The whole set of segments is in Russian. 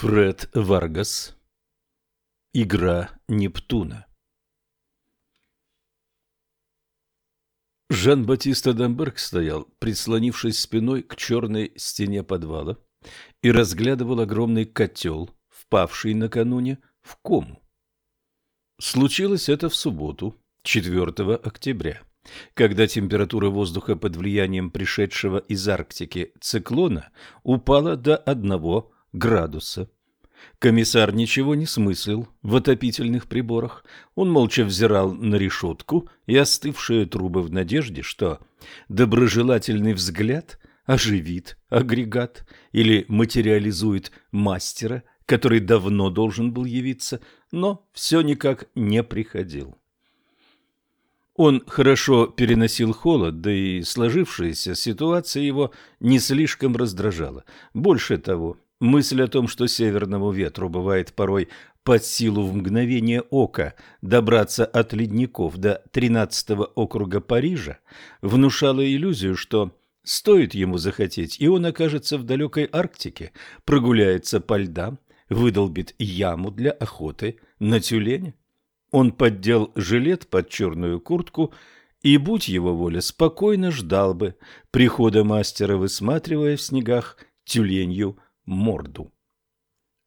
Фред Варгас. Игра Нептуна. Жан-Батиста Дамберг стоял, прислонившись спиной к черной стене подвала, и разглядывал огромный котел, впавший накануне в кому. Случилось это в субботу, 4 октября, когда температура воздуха под влиянием пришедшего из Арктики циклона упала до одного. градуса градуса. Комиссар ничего не смыслил в отопительных приборах. Он молча взирал на решетку и остывшие трубы в надежде, что доброжелательный взгляд оживит агрегат или материализует мастера, который давно должен был явиться, но все никак не приходил. Он хорошо переносил холод, да и сложившаяся ситуация его не слишком раздражала. Больше того, Мысль о том, что северному ветру бывает порой под силу в мгновение ока добраться от ледников до 13 округа Парижа, внушала иллюзию, что стоит ему захотеть, и он окажется в далекой Арктике, прогуляется по льдам, выдолбит яму для охоты на тюленя. Он поддел жилет под черную куртку и, будь его воля, спокойно ждал бы прихода мастера, высматривая в снегах тюленью – морду.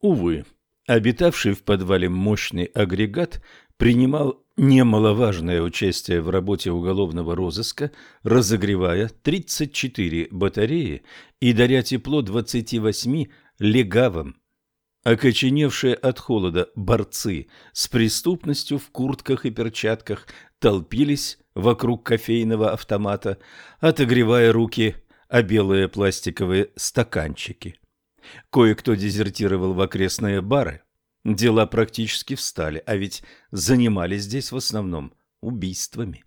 Увы, обитавший в подвале мощный агрегат принимал немаловажное участие в работе уголовного розыска, разогревая 34 батареи и даря тепло 28 легавым. Окоченевшие от холода борцы с преступностью в куртках и перчатках толпились вокруг кофейного автомата, отогревая руки о белые пластиковые стаканчики. Кое-кто дезертировал в окрестные бары. Дела практически встали, а ведь занимались здесь в основном убийствами.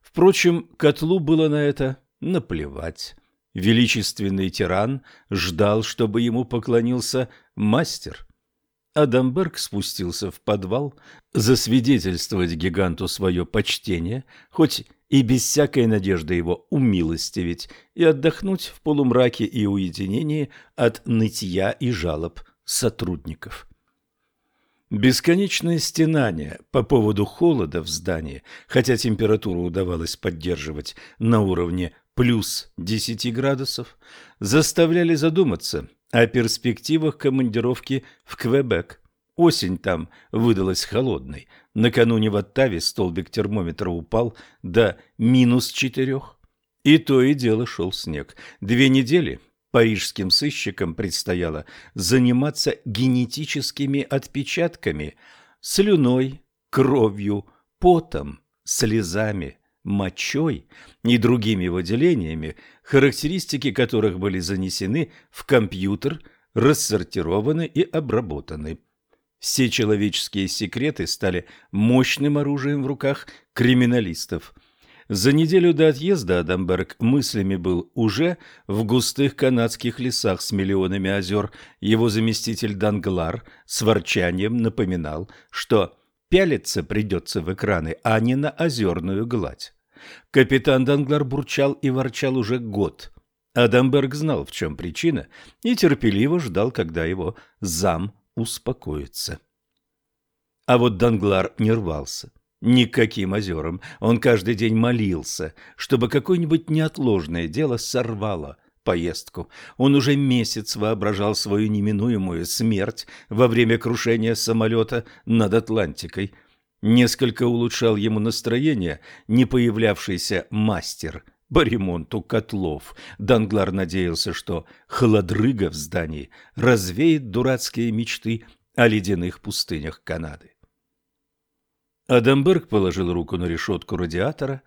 Впрочем, котлу было на это наплевать. Величественный тиран ждал, чтобы ему поклонился мастер. Адамберг спустился в подвал засвидетельствовать гиганту свое почтение, хоть и без всякой надежды его умилостивить и отдохнуть в полумраке и уединении от нытья и жалоб сотрудников. Бесконечные стенания по поводу холода в здании, хотя температуру удавалось поддерживать на уровне плюс 10 градусов, заставляли задуматься о перспективах командировки в Квебек – Осень там выдалась холодной. Накануне в Оттаве столбик термометра упал до минус четырех. И то и дело шел снег. Две недели парижским сыщикам предстояло заниматься генетическими отпечатками, слюной, кровью, потом, слезами, мочой и другими выделениями, характеристики которых были занесены в компьютер, рассортированы и обработаны. Все человеческие секреты стали мощным оружием в руках криминалистов. За неделю до отъезда Адамберг мыслями был уже в густых канадских лесах с миллионами озер. Его заместитель Данглар с ворчанием напоминал, что пялиться придется в экраны, а не на озерную гладь. Капитан Данглар бурчал и ворчал уже год. Адамберг знал, в чем причина, и терпеливо ждал, когда его зам успокоиться. А вот Данглар не рвался. Никаким озером. Он каждый день молился, чтобы какое-нибудь неотложное дело сорвало поездку. Он уже месяц воображал свою неминуемую смерть во время крушения самолета над Атлантикой. Несколько улучшал ему настроение не появлявшийся мастер – по ремонту Котлов. Данглар надеялся, что холодрыга в здании развеет дурацкие мечты о ледяных пустынях Канады. Адамберг положил руку на решетку радиатора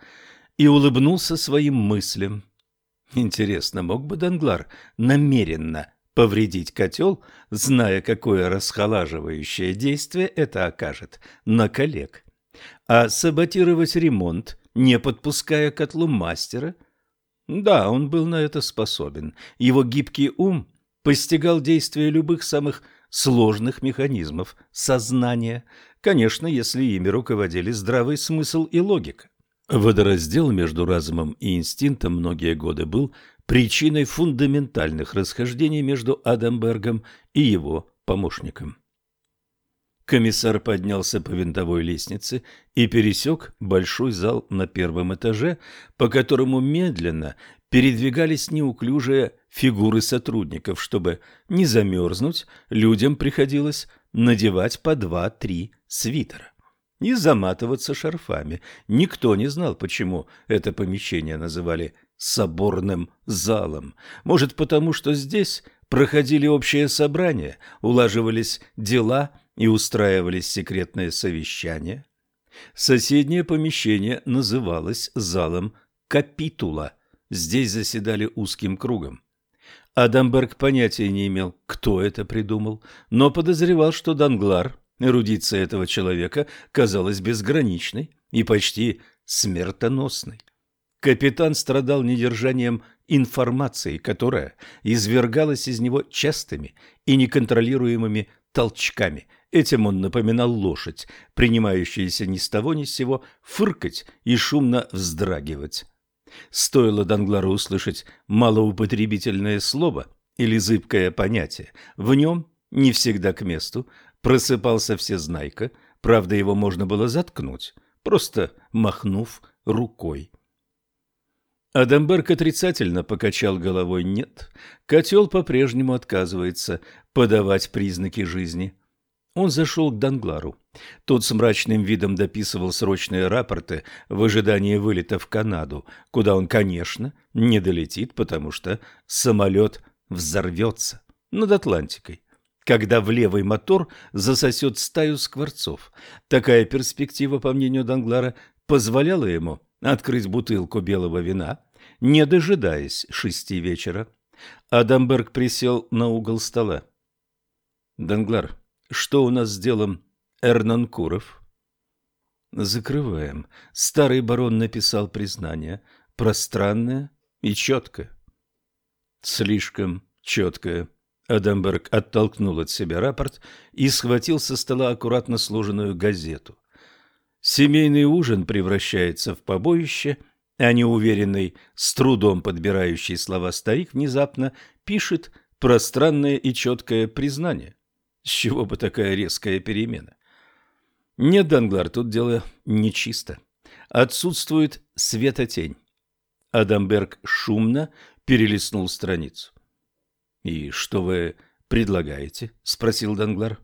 и улыбнулся своим мыслям. Интересно, мог бы Данглар намеренно повредить котел, зная, какое расхолаживающее действие это окажет на коллег? А саботировать ремонт не подпуская котлу мастера. Да, он был на это способен. Его гибкий ум постигал действия любых самых сложных механизмов сознания, конечно, если ими руководили здравый смысл и логика. Водораздел между разумом и инстинктом многие годы был причиной фундаментальных расхождений между Адамбергом и его помощником. Комиссар поднялся по винтовой лестнице и пересек большой зал на первом этаже, по которому медленно передвигались неуклюжие фигуры сотрудников. Чтобы не замерзнуть, людям приходилось надевать по два-три свитера и заматываться шарфами. Никто не знал, почему это помещение называли «соборным залом». Может, потому что здесь проходили общие собрания, улаживались дела – и устраивались секретные совещания, соседнее помещение называлось залом капитула. Здесь заседали узким кругом. Адамберг понятия не имел, кто это придумал, но подозревал, что Данглар, эрудиция этого человека, казалась безграничной и почти смертоносной. Капитан страдал недержанием информации, которая извергалась из него частыми и неконтролируемыми толчками – Этим он напоминал лошадь, принимающаяся ни с того ни с сего фыркать и шумно вздрагивать. Стоило Данглару услышать малоупотребительное слово или зыбкое понятие. В нем, не всегда к месту, просыпался всезнайка, правда его можно было заткнуть, просто махнув рукой. Адамберг отрицательно покачал головой «нет». Котел по-прежнему отказывается подавать признаки жизни – он зашел к Данглару. Тот с мрачным видом дописывал срочные рапорты в ожидании вылета в Канаду, куда он, конечно, не долетит, потому что самолет взорвется над Атлантикой, когда в левый мотор засосет стаю скворцов. Такая перспектива, по мнению Данглара, позволяла ему открыть бутылку белого вина, не дожидаясь шести вечера. Адамберг присел на угол стола. «Данглар, что у нас с делом Эрнан Эрнанкуров? Закрываем. Старый барон написал признание. Пространное и четко. Слишком четкое. Адамберг оттолкнул от себя рапорт и схватил со стола аккуратно сложенную газету. Семейный ужин превращается в побоище, а неуверенный, с трудом подбирающий слова старик внезапно пишет пространное и четкое признание. С чего бы такая резкая перемена? Нет, Данглар, тут дело нечисто. Отсутствует светотень. Адамберг шумно перелистнул страницу. «И что вы предлагаете?» – спросил Данглар.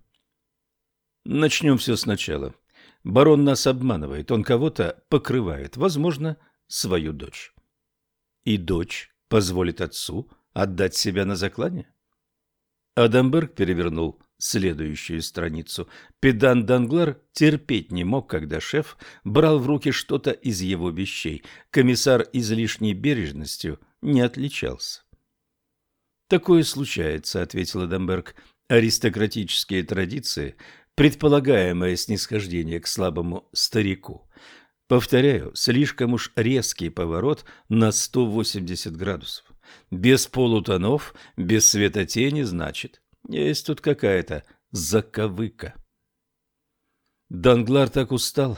«Начнем все сначала. Барон нас обманывает. Он кого-то покрывает, возможно, свою дочь. И дочь позволит отцу отдать себя на заклание?» Адамберг перевернул следующую страницу. Педан Данглар терпеть не мог, когда шеф брал в руки что-то из его вещей. Комиссар излишней бережностью не отличался. «Такое случается», — ответил Адамберг. «Аристократические традиции, предполагаемое снисхождение к слабому старику. Повторяю, слишком уж резкий поворот на 180 градусов без полутонов, без света тени, значит, есть тут какая-то заковыка. Данглар так устал,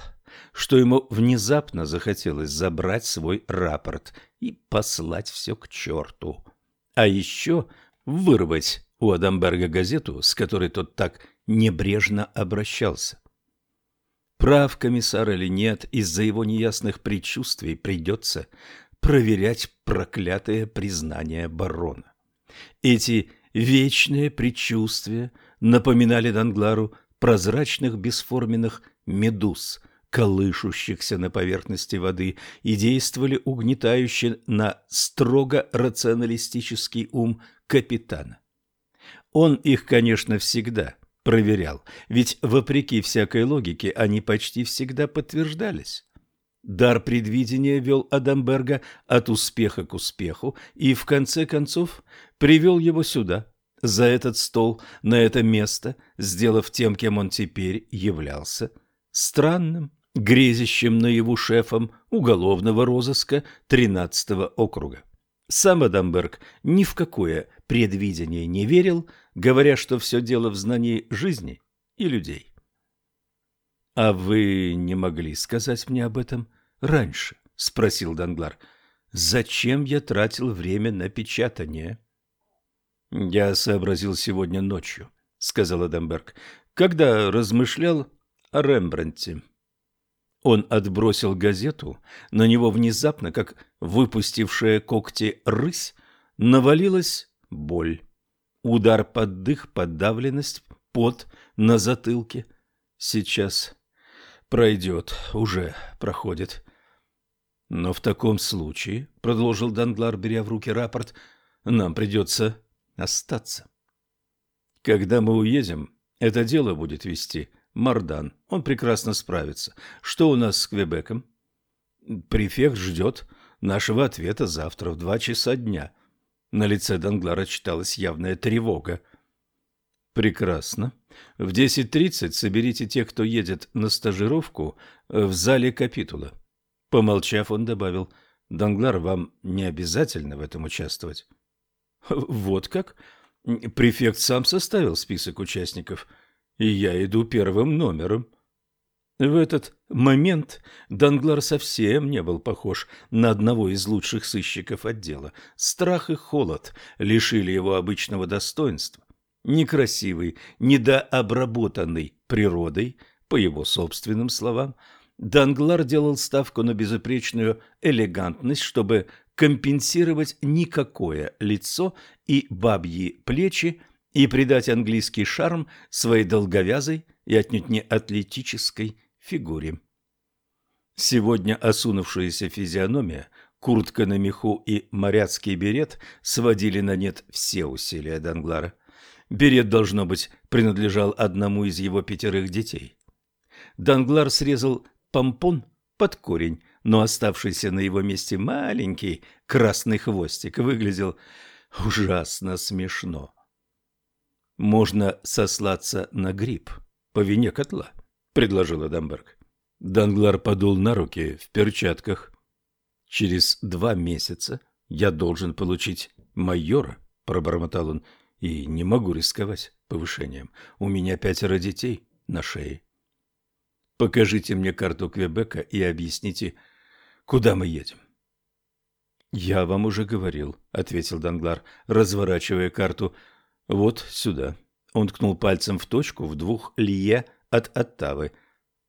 что ему внезапно захотелось забрать свой рапорт и послать все к черту. А еще вырвать у Адамберга газету, с которой тот так небрежно обращался. Прав комиссар или нет, из-за его неясных предчувствий придется проверять проклятое признание барона. Эти вечные предчувствия напоминали Данглару прозрачных бесформенных медуз, колышущихся на поверхности воды, и действовали угнетающе на строго рационалистический ум капитана. Он их, конечно, всегда проверял, ведь, вопреки всякой логике, они почти всегда подтверждались. Дар предвидения вел Адамберга от успеха к успеху и, в конце концов, привел его сюда, за этот стол, на это место, сделав тем, кем он теперь являлся. Странным, грезящим наяву шефом уголовного розыска 13-го округа. Сам Адамберг ни в какое предвидение не верил, говоря, что все дело в знании жизни и людей. «А вы не могли сказать мне об этом раньше?» – спросил Данглар. «Зачем я тратил время на печатание?» «Я сообразил сегодня ночью», – сказала Дамберг, – «когда размышлял о Рембранте. Он отбросил газету, на него внезапно, как выпустившая когти рысь, навалилась боль. Удар под дых, подавленность, пот на затылке. Сейчас пройдет уже проходит. Но в таком случае продолжил данглар беря в руки рапорт нам придется остаться. Когда мы уедем это дело будет вести мардан. Он прекрасно справится. Что у нас с квебеком? Префект ждет нашего ответа завтра в два часа дня. На лице данглара читалась явная тревога. Прекрасно. В 10.30 соберите тех, кто едет на стажировку в зале капитула. Помолчав, он добавил, «Данглар, вам не обязательно в этом участвовать». «Вот как? Префект сам составил список участников, и я иду первым номером». В этот момент Данглар совсем не был похож на одного из лучших сыщиков отдела. Страх и холод лишили его обычного достоинства. Некрасивый, недообработанный природой, по его собственным словам, Данглар делал ставку на безупречную элегантность, чтобы компенсировать никакое лицо и бабьи плечи и придать английский шарм своей долговязой и отнюдь не атлетической фигуре. Сегодня осунувшаяся физиономия, куртка на меху и моряцкий берет сводили на нет все усилия Данглара – Берет, должно быть, принадлежал одному из его пятерых детей. Данглар срезал помпон под корень, но оставшийся на его месте маленький красный хвостик выглядел ужасно смешно. «Можно сослаться на грипп по вине котла», — предложил Адамберг. Данглар подул на руки в перчатках. «Через два месяца я должен получить майора», — пробормотал он и не могу рисковать повышением. У меня пятеро детей на шее. Покажите мне карту Квебека и объясните, куда мы едем. Я вам уже говорил, ответил Данглар, разворачивая карту. Вот сюда. Он ткнул пальцем в точку в двух лие от Оттавы,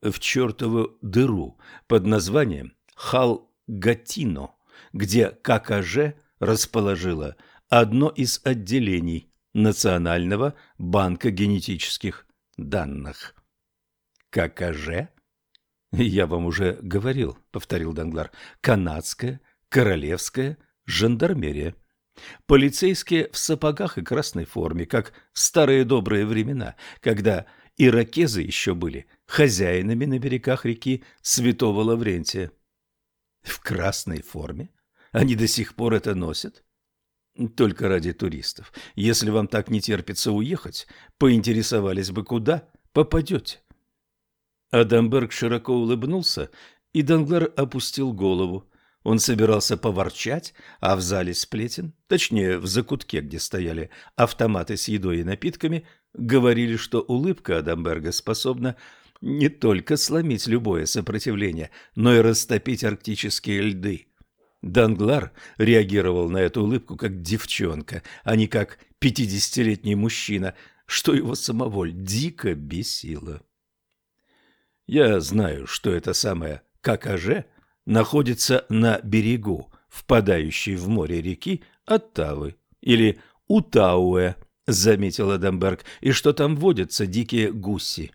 в чертову дыру под названием Хал Гатино, где ККЖ расположила одно из отделений Национального банка генетических данных. ККЖ? Я вам уже говорил, повторил Данглар. Канадская, королевская, жандармерия. Полицейские в сапогах и красной форме, как в старые добрые времена, когда иракезы еще были хозяинами на берегах реки Святого Лаврентия. В красной форме? Они до сих пор это носят? Только ради туристов. Если вам так не терпится уехать, поинтересовались бы куда попадете. Адамберг широко улыбнулся, и Данглар опустил голову. Он собирался поворчать, а в зале сплетен, точнее, в закутке, где стояли автоматы с едой и напитками, говорили, что улыбка Адамберга способна не только сломить любое сопротивление, но и растопить арктические льды. Данглар реагировал на эту улыбку как девчонка, а не как пятидесятилетний мужчина, что его самого дико бесило. Я знаю, что это самое Какаже находится на берегу, впадающей в море реки Оттавы или Утауэ, заметил Адамберг, и что там водятся дикие гуси.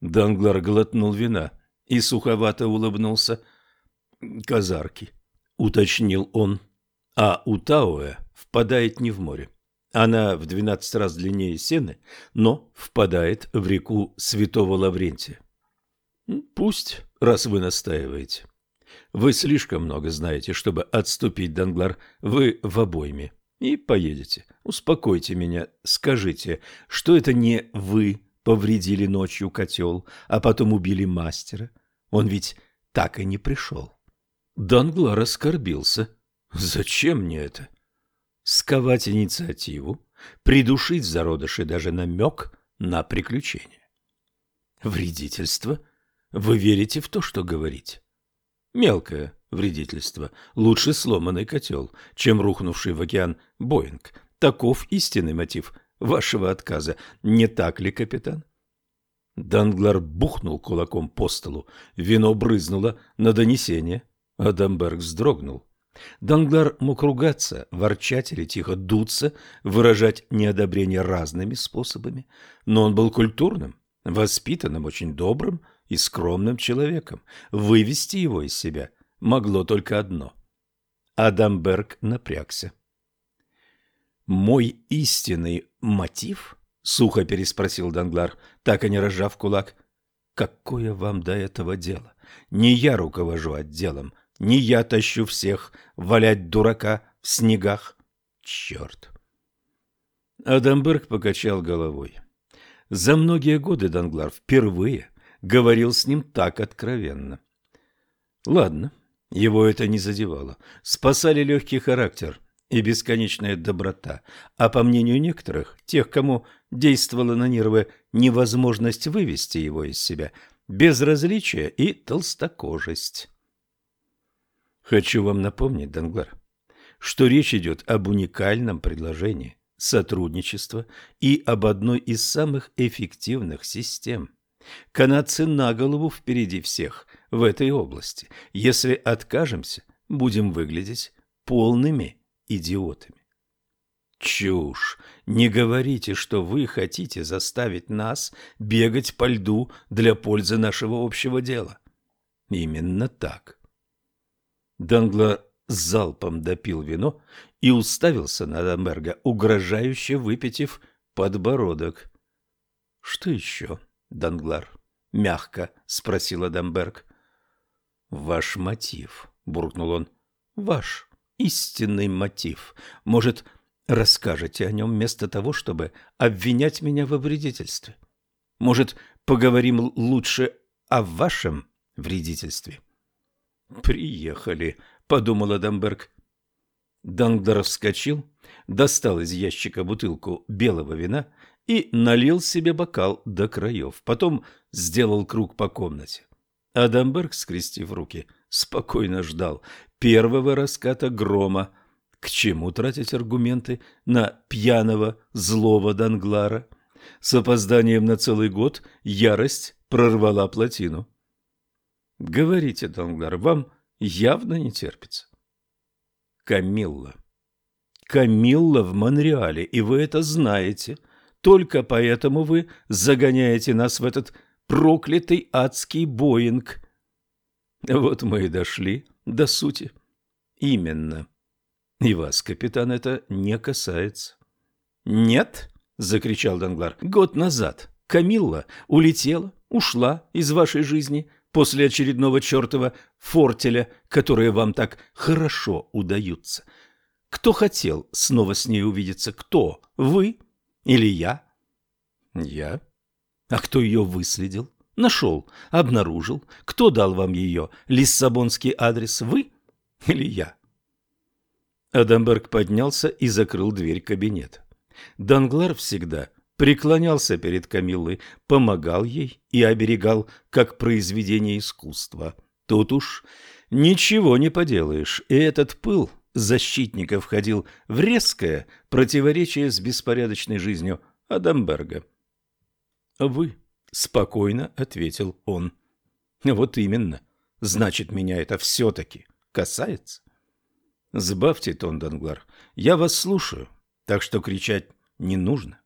Данглар глотнул вина и суховато улыбнулся. Казарки уточнил он. А Утауэ впадает не в море. Она в 12 раз длиннее Сены, но впадает в реку Святого Лаврентия. Пусть, раз вы настаиваете. Вы слишком много знаете, чтобы отступить, Данглар. Вы в обойме. И поедете. Успокойте меня. Скажите, что это не вы повредили ночью котел, а потом убили мастера? Он ведь так и не пришел. Данглар раскорбился. Зачем мне это? Сковать инициативу, придушить зародыши даже намек на приключение. Вредительство? Вы верите в то, что говорите? Мелкое вредительство. Лучше сломанный котел, чем рухнувший в океан Боинг. Таков истинный мотив вашего отказа. Не так ли, капитан? Данглар бухнул кулаком по столу. Вино брызнуло на донесение. Адамберг вздрогнул. Данглар мог ругаться, ворчать или тихо дуться, выражать неодобрение разными способами, но он был культурным, воспитанным, очень добрым и скромным человеком. Вывести его из себя могло только одно. Адамберг напрягся. «Мой истинный мотив?» — сухо переспросил Данглар, так и не разжав кулак. «Какое вам до этого дело? Не я руковожу отделом, не я тащу всех валять дурака в снегах. Черт!» Адамберг покачал головой. За многие годы Данглар впервые говорил с ним так откровенно. Ладно, его это не задевало. Спасали легкий характер и бесконечная доброта, а по мнению некоторых, тех, кому действовала на нервы невозможность вывести его из себя, безразличие и толстокожесть. Хочу вам напомнить, Данглар, что речь идет об уникальном предложении сотрудничества и об одной из самых эффективных систем. Канадцы на голову впереди всех в этой области. Если откажемся, будем выглядеть полными идиотами. Чушь! Не говорите, что вы хотите заставить нас бегать по льду для пользы нашего общего дела. Именно так. Дангла залпом допил вино и уставился на Адамберга, угрожающе выпитив подбородок. — Что еще, Данглар? — мягко спросил Адамберг. — Ваш мотив, — буркнул он. — Ваш истинный мотив. Может, расскажете о нем вместо того, чтобы обвинять меня во вредительстве? Может, поговорим лучше о вашем вредительстве? — приехали», — подумала Дамберг. Дангдар вскочил, достал из ящика бутылку белого вина и налил себе бокал до краев. Потом сделал круг по комнате. Адамберг, скрестив руки, спокойно ждал первого раската грома. К чему тратить аргументы на пьяного, злого Данглара? С опозданием на целый год ярость прорвала плотину. Говорите, Данглер, вам явно не терпится. Камилла. Камилла в Монреале, и вы это знаете. Только поэтому вы загоняете нас в этот проклятый адский Боинг. Вот мы и дошли до сути. Именно. И вас, капитан, это не касается. Нет, закричал Донглар. Год назад Камилла улетела, ушла из вашей жизни – после очередного чертова фортеля, которые вам так хорошо удаются. Кто хотел снова с ней увидеться? Кто? Вы? Или я? Я. А кто ее выследил? Нашел, обнаружил. Кто дал вам ее? Лиссабонский адрес вы или я? Адамберг поднялся и закрыл дверь кабинета. Данглар всегда преклонялся перед Камиллой, помогал ей и оберегал как произведение искусства. Тут уж ничего не поделаешь, и этот пыл защитника входил в резкое противоречие с беспорядочной жизнью Адамберга. «Вы», — спокойно ответил он. «Вот именно. Значит, меня это все-таки касается». «Сбавьте тон, Данглар. Я вас слушаю, так что кричать не нужно».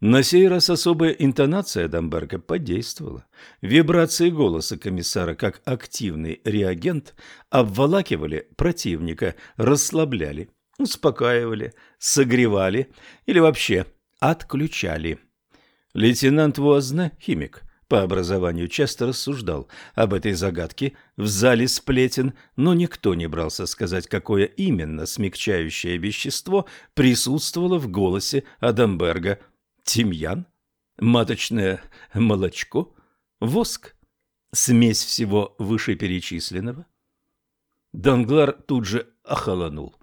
На сей раз особая интонация Дамберга подействовала. Вибрации голоса комиссара, как активный реагент, обволакивали противника, расслабляли, успокаивали, согревали или вообще отключали. Лейтенант Вуазне, химик, по образованию часто рассуждал об этой загадке в зале сплетен, но никто не брался сказать, какое именно смягчающее вещество присутствовало в голосе Адамберга – тимьян, маточное молочко, воск, смесь всего вышеперечисленного. Данглар тут же охолонул.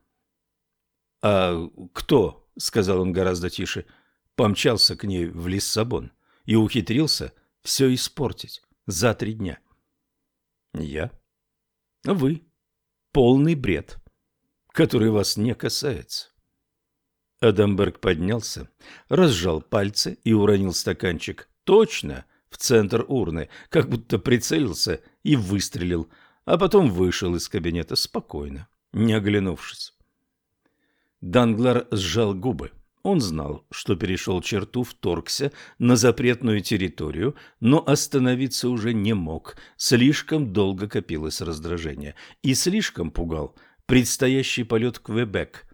«А кто?» — сказал он гораздо тише. Помчался к ней в Лиссабон и ухитрился все испортить за три дня. «Я?» «Вы. Полный бред, который вас не касается». Эдемберг поднялся, разжал пальцы и уронил стаканчик. Точно, в центр урны, как будто прицелился и выстрелил, а потом вышел из кабинета спокойно, не оглянувшись. Данглар сжал губы. Он знал, что перешел черту, вторгся на запретную территорию, но остановиться уже не мог. Слишком долго копилось раздражение и слишком пугал предстоящий полет к Квебек –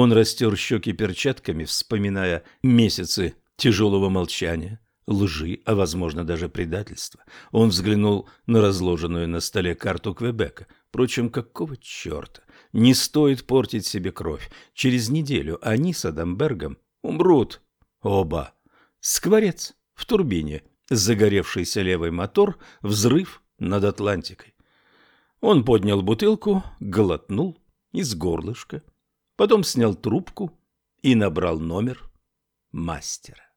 он растер щеки перчатками, вспоминая месяцы тяжелого молчания, лжи, а, возможно, даже предательства. Он взглянул на разложенную на столе карту Квебека. Впрочем, какого черта? Не стоит портить себе кровь. Через неделю они с Адамбергом умрут. Оба. Скворец в турбине, загоревшийся левый мотор, взрыв над Атлантикой. Он поднял бутылку, глотнул из горлышка, Потом снял трубку и набрал номер мастера.